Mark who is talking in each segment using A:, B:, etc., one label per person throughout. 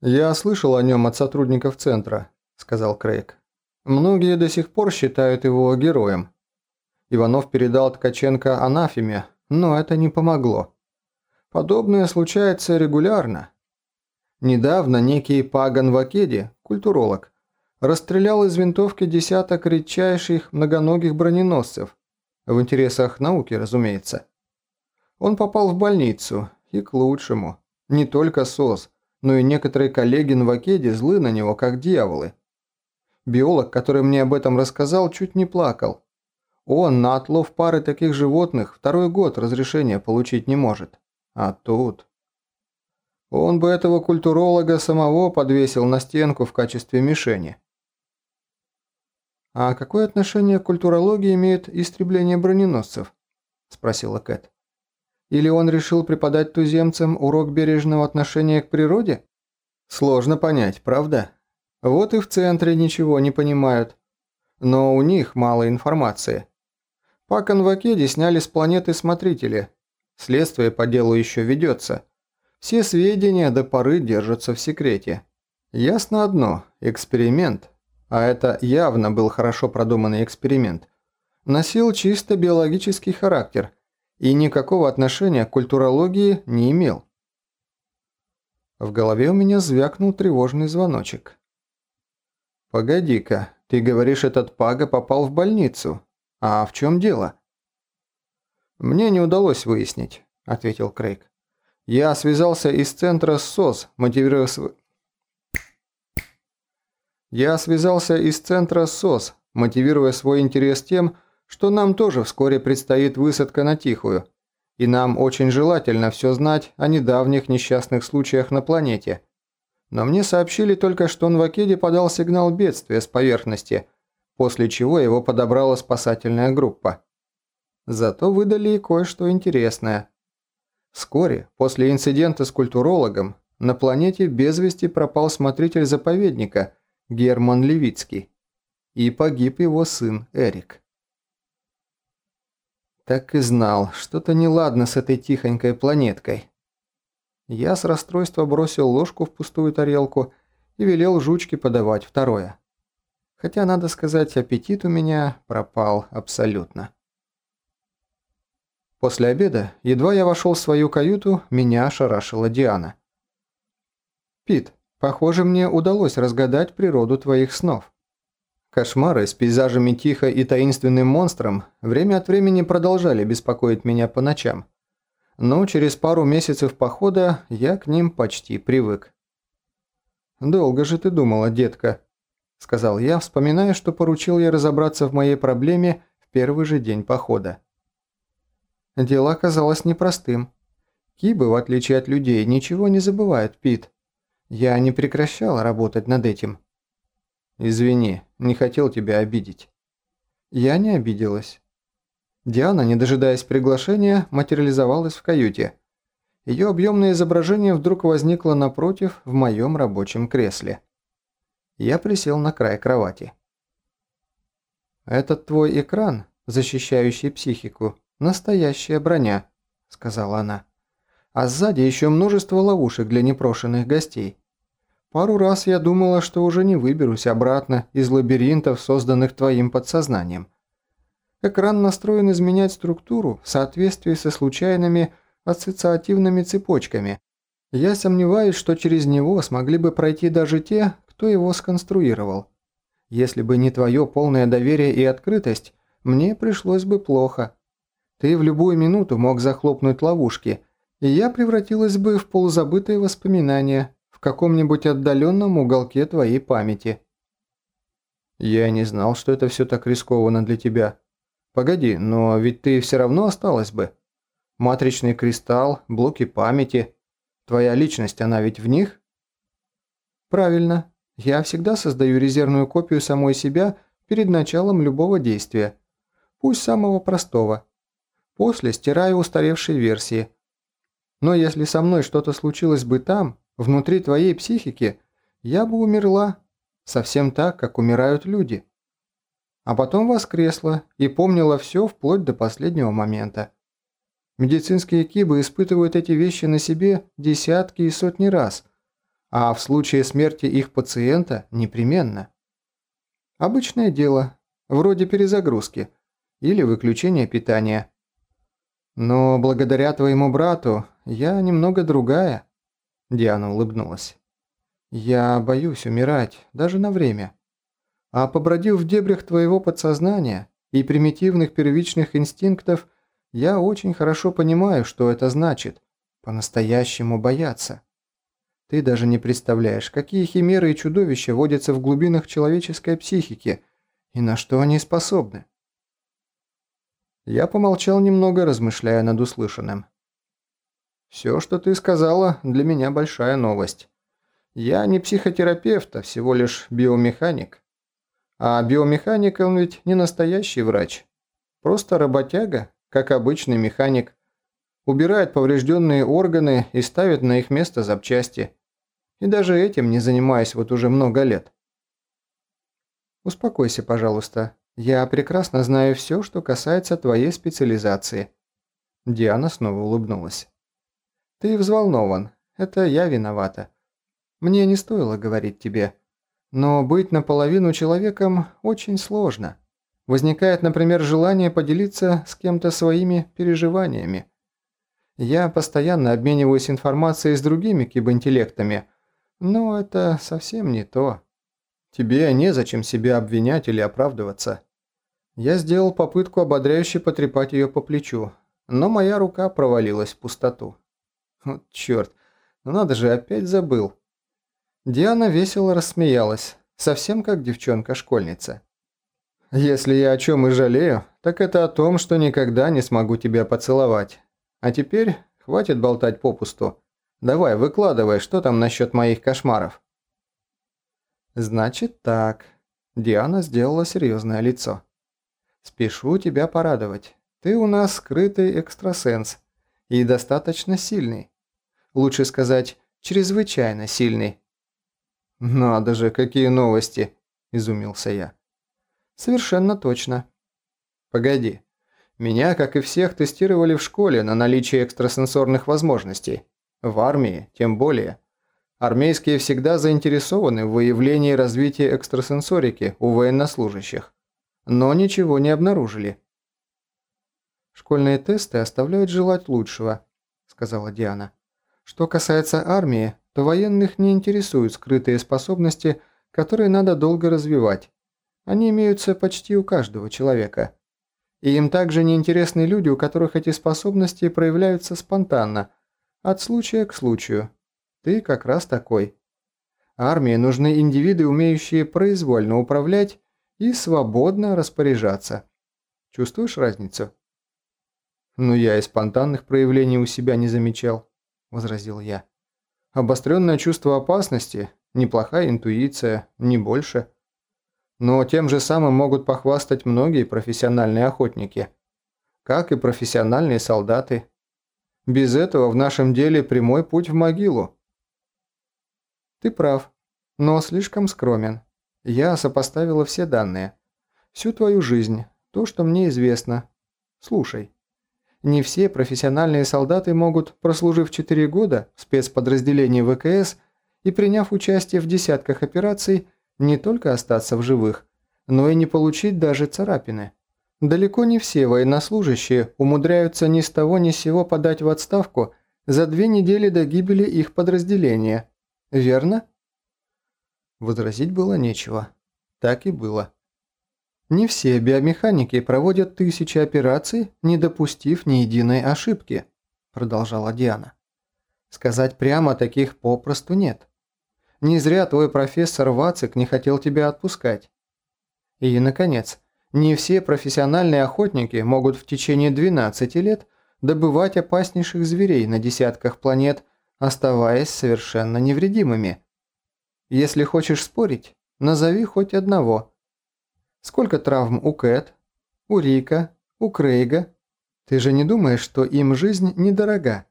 A: «Я слышал о нем от сотрудников центра», – сказал Крейг. «Многие до сих пор считают его героем. Иванов передал Ткаченко анафеме, но это не помогло. Подобное случается регулярно. Недавно некий Паган Вакеди, культуролог, расстрелял из винтовки десяток редчайших многоногих броненосцев, в интересах науки, разумеется. Он попал в больницу, и к лучшему. Не только СОС, но и некоторые коллеги Нвакеди злы на него, как дьяволы. Биолог, который мне об этом рассказал, чуть не плакал. Он на отлов пары таких животных второй год разрешения получить не может. А тут... Он бы этого культуролога самого подвесил на стенку в качестве мишени. «А какое отношение к культурологии имеет истребление броненосцев?» – спросила Кэт. «Или он решил преподать туземцам урок бережного отношения к природе?» «Сложно понять, правда? Вот и в центре ничего не понимают. Но у них мало информации. По конвокеде сняли с планеты смотрители. Следствие по делу еще ведется. Все сведения до поры держатся в секрете. Ясно одно – эксперимент, а это явно был хорошо продуманный эксперимент, носил чисто биологический характер и никакого отношения к культурологии не имел. В голове у меня звякнул тревожный звоночек. «Погоди-ка, ты говоришь, этот Пага попал в больницу?» «А в чем дело?» «Мне не удалось выяснить», – ответил Крейг. «Я связался из центра СОС, мотивируя свой...» «Я связался из центра СОС, мотивируя свой интерес тем, что нам тоже вскоре предстоит высадка на Тихую, и нам очень желательно все знать о недавних несчастных случаях на планете. Но мне сообщили только, что Нвакеди подал сигнал бедствия с поверхности – после чего его подобрала спасательная группа. Зато выдали и кое-что интересное. Вскоре, после инцидента с культурологом, на планете без вести пропал смотритель заповедника Герман Левицкий. И погиб его сын Эрик. Так и знал, что-то неладно с этой тихонькой планеткой. Я с расстройства бросил ложку в пустую тарелку и велел жучке подавать второе. Хотя, надо сказать, аппетит у меня пропал абсолютно. После обеда, едва я вошел в свою каюту, меня ошарашила Диана. «Пит, похоже, мне удалось разгадать природу твоих снов». Кошмары с пейзажами тихо и таинственным монстром время от времени продолжали беспокоить меня по ночам. Но через пару месяцев похода я к ним почти привык. «Долго же ты думала, детка», – сказал я, вспоминая, что поручил я разобраться в моей проблеме в первый же день похода. Дело оказалось непростым. Кибы, в отличие от людей, ничего не забывают, Пит. Я не прекращал работать над этим. Извини, не хотел тебя обидеть. Я не обиделась. Диана, не дожидаясь приглашения, материализовалась в каюте. Ее объемное изображение вдруг возникло напротив в моем рабочем кресле. Я присел на край кровати. «Этот твой экран, защищающий психику, настоящая броня», – сказала она. «А сзади еще множество ловушек для непрошенных гостей. Пару раз я думала, что уже не выберусь обратно из лабиринтов, созданных твоим подсознанием. Экран настроен изменять структуру в соответствии со случайными ассоциативными цепочками. Я сомневаюсь, что через него смогли бы пройти даже те, кто его сконструировал. Если бы не твое полное доверие и открытость, мне пришлось бы плохо. Ты в любую минуту мог захлопнуть ловушки, и я превратилась бы в полузабытые воспоминания в каком-нибудь отдаленном уголке твоей памяти. Я не знал, что это все так рискованно для тебя. Погоди, но ведь ты все равно осталась бы. Матричный кристалл, блоки памяти. Твоя личность, она ведь в них? Правильно. Я всегда создаю резервную копию самой себя перед началом любого действия. Пусть самого простого. После стираю устаревшие версии. Но если со мной что-то случилось бы там, внутри твоей психики, я бы умерла. Совсем так, как умирают люди. А потом воскресла и помнила все вплоть до последнего момента. Медицинские кибы испытывают эти вещи на себе десятки и сотни раз, а в случае смерти их пациента непременно. Обычное дело, вроде перезагрузки или выключения питания. Но благодаря твоему брату я немного другая. Диана улыбнулась. Я боюсь умирать, даже на время. А побродив в дебрях твоего подсознания и примитивных первичных инстинктов, я очень хорошо понимаю, что это значит – по-настоящему бояться. Ты даже не представляешь, какие химеры и чудовища водятся в глубинах человеческой психики и на что они способны. Я помолчал немного, размышляя над услышанным. «Все, что ты сказала, для меня большая новость. Я не психотерапевт, а всего лишь биомеханик. А биомеханик, он ведь не настоящий врач. Просто работяга, как обычный механик. Убирает поврежденные органы и ставит на их место запчасти. И даже этим не занимаюсь вот уже много лет. Успокойся, пожалуйста. Я прекрасно знаю все, что касается твоей специализации. Диана снова улыбнулась. Ты взволнован. Это я виновата. Мне не стоило говорить тебе. Но быть наполовину человеком очень сложно. Возникает, например, желание поделиться с кем-то своими переживаниями. Я постоянно обмениваюсь информацией с другими кибоинтеллектами, но это совсем не то. Тебе незачем себя обвинять или оправдываться. Я сделал попытку ободряюще потрепать ее по плечу, но моя рука провалилась в пустоту. Вот черт, ну надо же, опять забыл. Диана весело рассмеялась, совсем как девчонка-школьница. «Если я о чем и жалею, так это о том, что никогда не смогу тебя поцеловать. А теперь хватит болтать попусту. Давай, выкладывай, что там насчет моих кошмаров». «Значит так». Диана сделала серьезное лицо. «Спешу тебя порадовать. Ты у нас скрытый экстрасенс. И достаточно сильный. Лучше сказать, чрезвычайно сильный. «Надо же, какие новости!» – изумился я. «Совершенно точно». «Погоди. Меня, как и всех, тестировали в школе на наличие экстрасенсорных возможностей. В армии, тем более. Армейские всегда заинтересованы в выявлении и развитии экстрасенсорики у военнослужащих. Но ничего не обнаружили». «Школьные тесты оставляют желать лучшего», – сказала Диана. «Что касается армии, то военных не интересуют скрытые способности, которые надо долго развивать. Они имеются почти у каждого человека. И им также не интересны люди, у которых эти способности проявляются спонтанно, от случая к случаю. Ты как раз такой. Армии нужны индивиды, умеющие произвольно управлять и свободно распоряжаться. Чувствуешь разницу? «Ну, я и спонтанных проявлений у себя не замечал», – возразил я. Обостренное чувство опасности, неплохая интуиция, не больше. Но тем же самым могут похвастать многие профессиональные охотники, как и профессиональные солдаты. Без этого в нашем деле прямой путь в могилу. Ты прав, но слишком скромен. Я сопоставила все данные. Всю твою жизнь, то, что мне известно. Слушай. Не все профессиональные солдаты могут, прослужив 4 года в спецподразделении ВКС и приняв участие в десятках операций, не только остаться в живых, но и не получить даже царапины. Далеко не все военнослужащие умудряются ни с того ни с сего подать в отставку за две недели до гибели их подразделения. Верно? Возразить было нечего. Так и было. Не все биомеханики проводят тысячи операций, не допустив ни единой ошибки, продолжала Диана. Сказать прямо таких попросту нет. Не зря твой профессор Вацик не хотел тебя отпускать. И, наконец, не все профессиональные охотники могут в течение 12 лет добывать опаснейших зверей на десятках планет, оставаясь совершенно невредимыми. Если хочешь спорить, назови хоть одного – Сколько травм у Кэт, у Рика, у Крейга? Ты же не думаешь, что им жизнь недорога?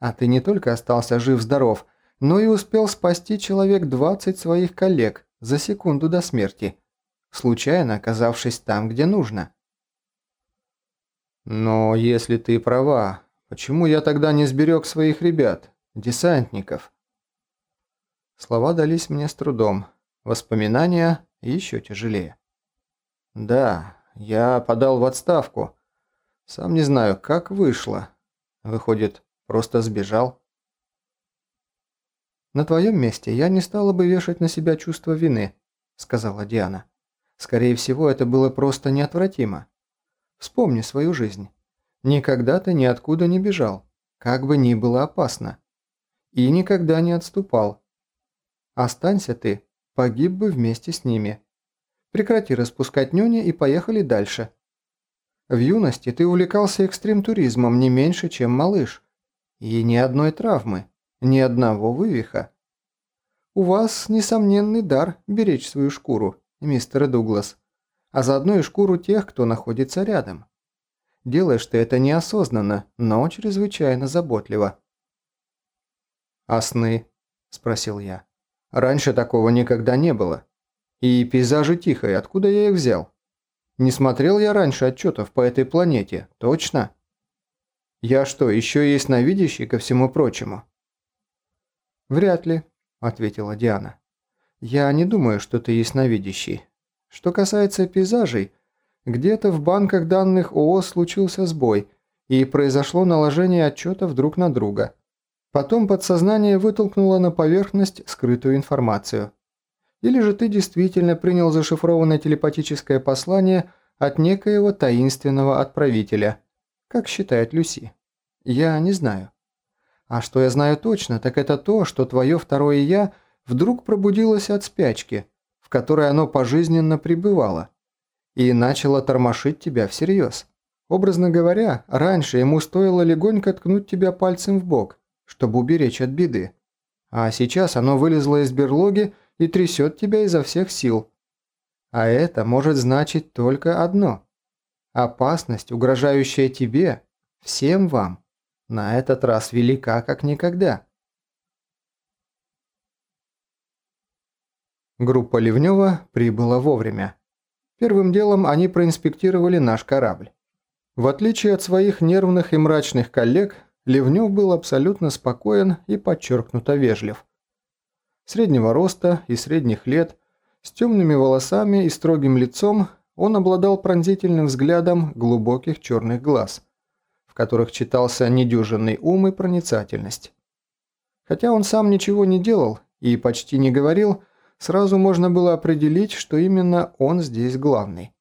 A: А ты не только остался жив-здоров, но и успел спасти человек 20 своих коллег за секунду до смерти, случайно оказавшись там, где нужно. Но если ты права, почему я тогда не сберег своих ребят, десантников? Слова дались мне с трудом. Воспоминания еще тяжелее. Да, я подал в отставку. Сам не знаю, как вышло. Выходит, просто сбежал. «На твоем месте я не стала бы вешать на себя чувство вины», – сказала Диана. «Скорее всего, это было просто неотвратимо. Вспомни свою жизнь. Никогда ты ниоткуда не бежал, как бы ни было опасно. И никогда не отступал. Останься ты, погиб бы вместе с ними. Прекрати распускать нюни и поехали дальше. В юности ты увлекался экстрим-туризмом не меньше, чем малыш. И ни одной травмы, ни одного вывиха. У вас несомненный дар беречь свою шкуру, мистер Дуглас, а заодно и шкуру тех, кто находится рядом. Делаешь ты это неосознанно, но чрезвычайно заботливо. «А сны?» – спросил я. «Раньше такого никогда не было. И пейзажи тихой, откуда я их взял? Не смотрел я раньше отчетов по этой планете, точно? Я что, еще есть ясновидящий ко всему прочему?» «Вряд ли», – ответила Диана. «Я не думаю, что ты ясновидящий. Что касается пейзажей, где-то в банках данных ООС случился сбой, и произошло наложение отчетов друг на друга. Потом подсознание вытолкнуло на поверхность скрытую информацию. Или же ты действительно принял зашифрованное телепатическое послание от некоего таинственного отправителя, как считает Люси. Я не знаю. А что я знаю точно, так это то, что твое второе «я» вдруг пробудилось от спячки, в которой оно пожизненно пребывало, и начало тормошить тебя всерьез. Образно говоря, раньше ему стоило легонько ткнуть тебя пальцем в бок, чтобы уберечь от беды. А сейчас оно вылезло из берлоги и трясет тебя изо всех сил. А это может значить только одно. Опасность, угрожающая тебе, всем вам, на этот раз велика как никогда. Группа Ливнева прибыла вовремя. Первым делом они проинспектировали наш корабль. В отличие от своих нервных и мрачных коллег, Ливнев был абсолютно спокоен и подчеркнуто вежлив среднего роста и средних лет, с темными волосами и строгим лицом, он обладал пронзительным взглядом глубоких черных глаз, в которых читался недюжинный ум и проницательность. Хотя он сам ничего не делал и почти не говорил, сразу можно было определить, что именно он здесь главный.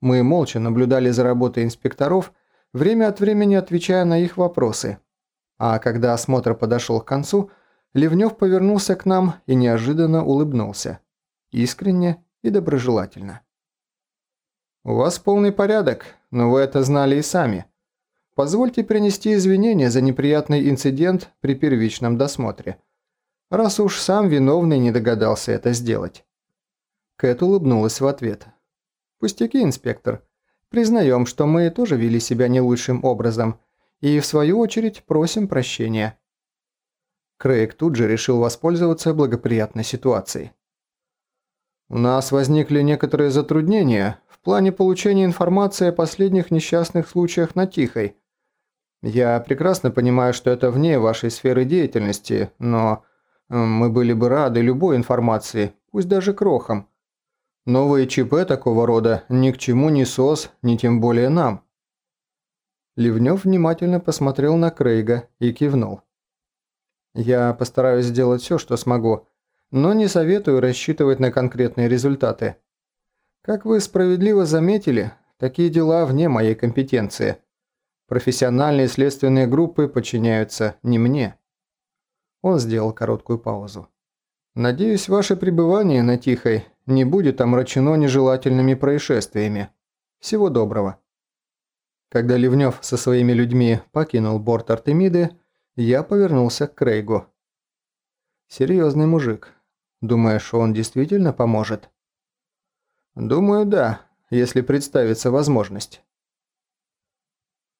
A: Мы молча наблюдали за работой инспекторов, время от времени отвечая на их вопросы. А когда осмотр подошел к концу – Ливнев повернулся к нам и неожиданно улыбнулся. Искренне и доброжелательно. «У вас полный порядок, но вы это знали и сами. Позвольте принести извинения за неприятный инцидент при первичном досмотре. Раз уж сам виновный не догадался это сделать». Кэт улыбнулась в ответ. «Пустяки, инспектор. Признаем, что мы тоже вели себя не лучшим образом, и в свою очередь просим прощения». Крейг тут же решил воспользоваться благоприятной ситуацией. «У нас возникли некоторые затруднения в плане получения информации о последних несчастных случаях на Тихой. Я прекрасно понимаю, что это вне вашей сферы деятельности, но мы были бы рады любой информации, пусть даже крохам. Новые ЧП такого рода ни к чему ни СОС, ни тем более нам». Ливнев внимательно посмотрел на Крейга и кивнул. Я постараюсь сделать все, что смогу, но не советую рассчитывать на конкретные результаты. Как вы справедливо заметили, такие дела вне моей компетенции. Профессиональные следственные группы подчиняются не мне. Он сделал короткую паузу. Надеюсь, ваше пребывание на Тихой не будет омрачено нежелательными происшествиями. Всего доброго. Когда Ливнев со своими людьми покинул борт Артемиды, я повернулся к Крейгу. «Серьезный мужик. Думаешь, он действительно поможет?» «Думаю, да, если представится возможность».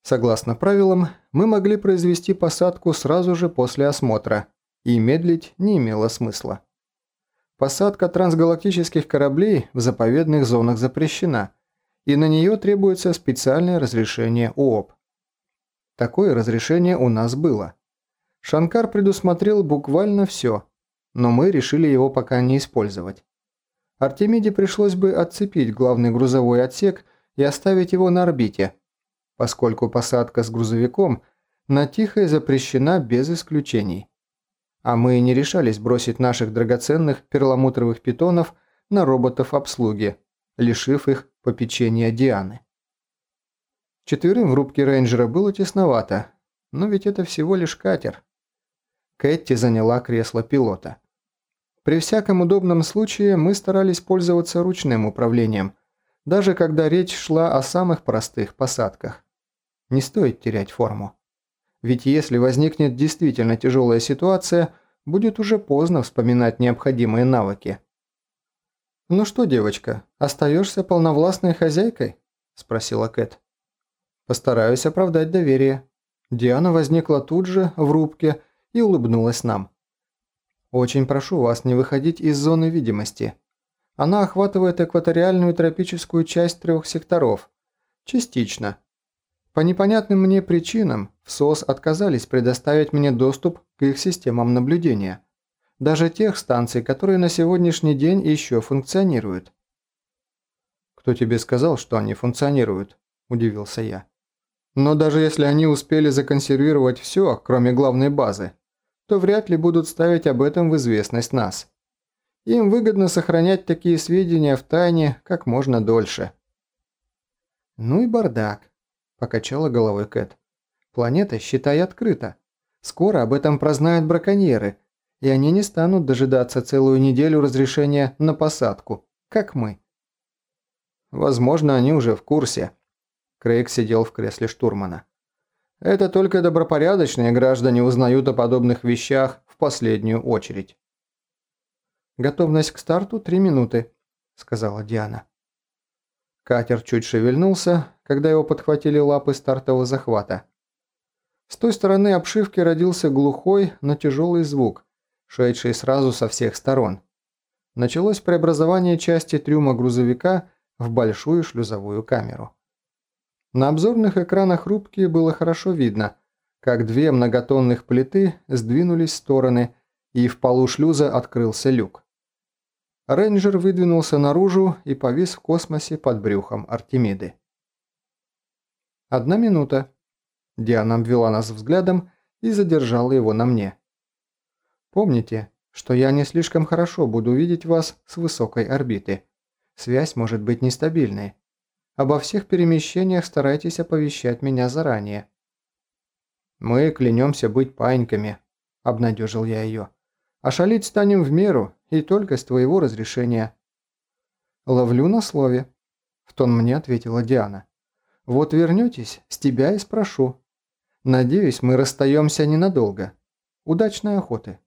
A: Согласно правилам, мы могли произвести посадку сразу же после осмотра, и медлить не имело смысла. Посадка трансгалактических кораблей в заповедных зонах запрещена, и на нее требуется специальное разрешение УОП. Такое разрешение у нас было. Шанкар предусмотрел буквально все. но мы решили его пока не использовать. Артемиде пришлось бы отцепить главный грузовой отсек и оставить его на орбите, поскольку посадка с грузовиком на Тихой запрещена без исключений. А мы не решались бросить наших драгоценных перламутровых питонов на роботов обслуги, лишив их попечения Дианы. Четверым в рубке рейнджера было тесновато, но ведь это всего лишь катер. Кэти заняла кресло пилота. При всяком удобном случае мы старались пользоваться ручным управлением, даже когда речь шла о самых простых посадках. Не стоит терять форму. Ведь если возникнет действительно тяжелая ситуация, будет уже поздно вспоминать необходимые навыки. «Ну что, девочка, остаешься полновластной хозяйкой?» – спросила Кэт. «Постараюсь оправдать доверие». Диана возникла тут же, в рубке, и улыбнулась нам. Очень прошу вас не выходить из зоны видимости. Она охватывает экваториальную тропическую часть трех секторов. Частично. По непонятным мне причинам в СОС отказались предоставить мне доступ к их системам наблюдения. Даже тех станций, которые на сегодняшний день еще функционируют. «Кто тебе сказал, что они функционируют?» – удивился я. «Но даже если они успели законсервировать все, кроме главной базы, то вряд ли будут ставить об этом в известность нас. Им выгодно сохранять такие сведения в тайне как можно дольше. «Ну и бардак», – покачала головой Кэт. «Планета, считай, открыта. Скоро об этом прознают браконьеры, и они не станут дожидаться целую неделю разрешения на посадку, как мы». «Возможно, они уже в курсе». Крейг сидел в кресле штурмана. Это только добропорядочные граждане узнают о подобных вещах в последнюю очередь. «Готовность к старту – три минуты», – сказала Диана. Катер чуть шевельнулся, когда его подхватили лапы стартового захвата. С той стороны обшивки родился глухой, но тяжелый звук, шедший сразу со всех сторон. Началось преобразование части трюма грузовика в большую шлюзовую камеру. На обзорных экранах рубки было хорошо видно, как две многотонных плиты сдвинулись в стороны, и в полу шлюза открылся люк. Рейнджер выдвинулся наружу и повис в космосе под брюхом Артемиды. «Одна минута». Диана обвела нас взглядом и задержала его на мне. «Помните, что я не слишком хорошо буду видеть вас с высокой орбиты. Связь может быть нестабильной. Обо всех перемещениях старайтесь оповещать меня заранее». «Мы клянемся быть паньками», – обнадежил я ее. «А шалить станем в меру и только с твоего разрешения». «Ловлю на слове», – в тон мне ответила Диана. «Вот вернетесь, с тебя и спрошу. Надеюсь, мы расстаемся ненадолго. Удачной охоты».